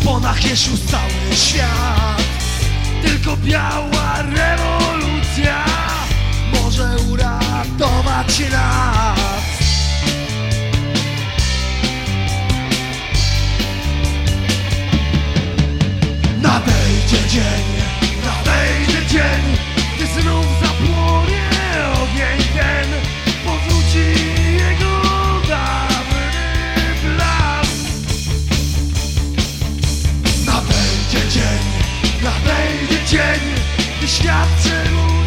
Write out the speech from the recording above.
szponach jest już cały świat. Tylko biała rewolucja Może uratować nas. Nadejdzie dzień, nadejdzie dzień Gdy znów zapłonie ogień ten. Powróci dzień i świat przymówi